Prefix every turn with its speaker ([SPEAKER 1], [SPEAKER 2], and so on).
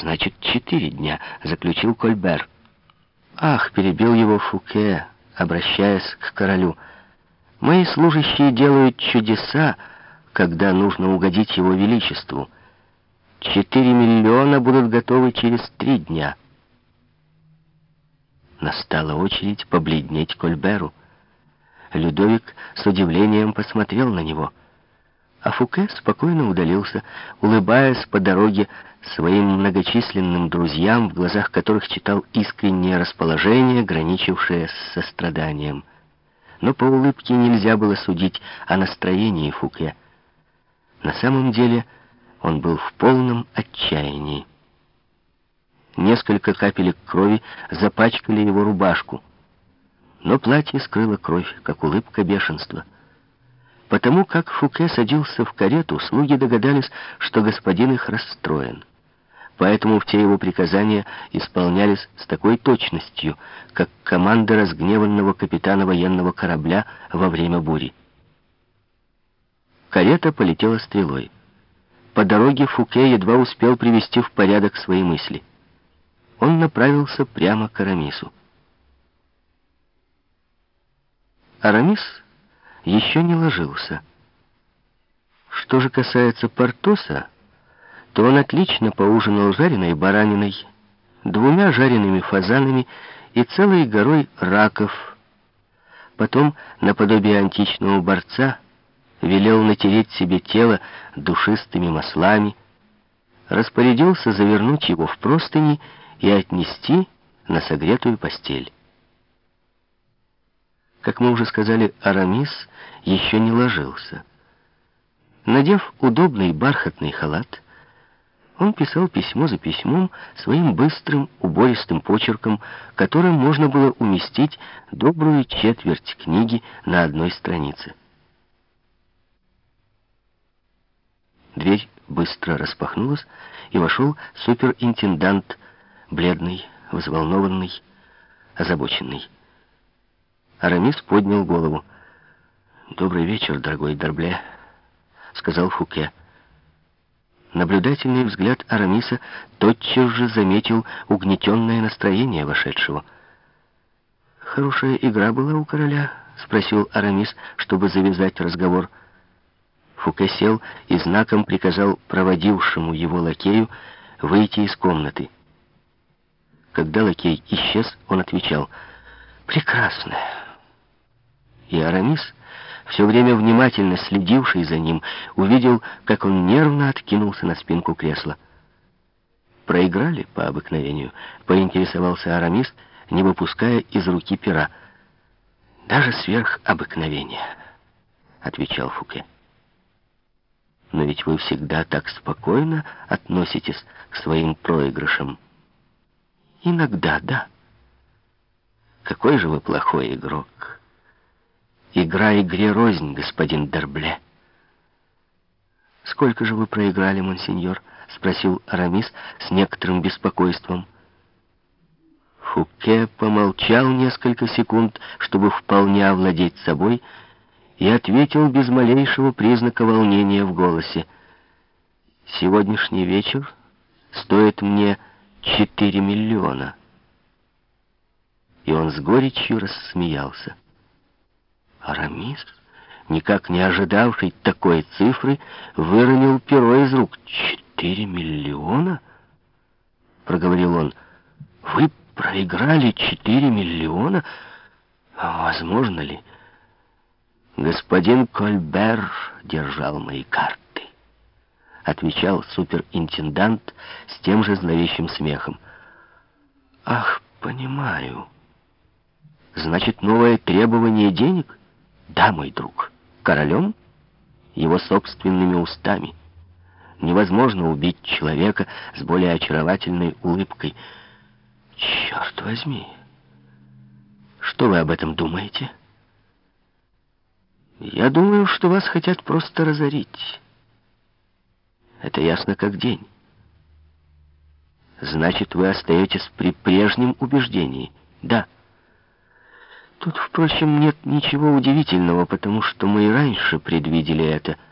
[SPEAKER 1] Значит, четыре дня, заключил Кольбер. Ах, перебил его Фуке, обращаясь к королю. Мои служащие делают чудеса, когда нужно угодить его величеству. Четыре миллиона будут готовы через три дня. Настала очередь побледнеть Кольберу. Людовик с удивлением посмотрел на него. А Фуке спокойно удалился, улыбаясь по дороге своим многочисленным друзьям, в глазах которых читал искреннее расположение, граничившее с состраданием. Но по улыбке нельзя было судить о настроении Фуке. На самом деле он был в полном отчаянии. Несколько капелек крови запачкали его рубашку, но платье скрыло кровь, как улыбка бешенства. Потому как Фуке садился в карету, слуги догадались, что господин их расстроен. Поэтому все его приказания исполнялись с такой точностью, как команда разгневанного капитана военного корабля во время бури. Карета полетела стрелой. По дороге Фуке едва успел привести в порядок свои мысли. Он направился прямо к Арамису. Арамис еще не ложился. Что же касается Портоса, то он отлично поужинал жареной бараниной, двумя жареными фазанами и целой горой раков. Потом, наподобие античного борца, велел натереть себе тело душистыми маслами, распорядился завернуть его в простыни и отнести на согретую постель. Как мы уже сказали, Арамис еще не ложился. Надев удобный бархатный халат, он писал письмо за письмом своим быстрым, убористым почерком, которым можно было уместить добрую четверть книги на одной странице. Дверь быстро распахнулась, и вошел суперинтендант, бледный, взволнованный, озабоченный. Арамис поднял голову. «Добрый вечер, дорогой Дорбле», — сказал Фуке. Наблюдательный взгляд Арамиса тотчас же заметил угнетенное настроение вошедшего. «Хорошая игра была у короля?» — спросил Арамис, чтобы завязать разговор. Фуке сел и знаком приказал проводившему его лакею выйти из комнаты. Когда лакей исчез, он отвечал «Прекрасно». И Арамис все время внимательно следивший за ним, увидел, как он нервно откинулся на спинку кресла. «Проиграли по обыкновению?» — поинтересовался Арамис, не выпуская из руки пера. «Даже сверх обыкновения», — отвечал Фуке. «Но ведь вы всегда так спокойно относитесь к своим проигрышам». «Иногда, да». «Какой же вы плохой игрок!» Игра игре рознь, господин Дербле. «Сколько же вы проиграли, монсеньор?» — спросил Арамис с некоторым беспокойством. Фуке помолчал несколько секунд, чтобы вполне овладеть собой, и ответил без малейшего признака волнения в голосе. «Сегодняшний вечер стоит мне четыре миллиона». И он с горечью рассмеялся. Арамис, никак не ожидавший такой цифры, выронил перо из рук. «Четыре миллиона?» — проговорил он. «Вы проиграли четыре миллиона? А возможно ли?» «Господин Кольбер держал мои карты», — отвечал суперинтендант с тем же зловещим смехом. «Ах, понимаю. Значит, новое требование денег?» Да, мой друг, королем, его собственными устами. Невозможно убить человека с более очаровательной улыбкой. Черт возьми! Что вы об этом думаете? Я думаю, что вас хотят просто разорить. Это ясно как день. Значит, вы остаетесь при прежнем убеждении. Да. Тут, впрочем, нет ничего удивительного, потому что мы и раньше предвидели это —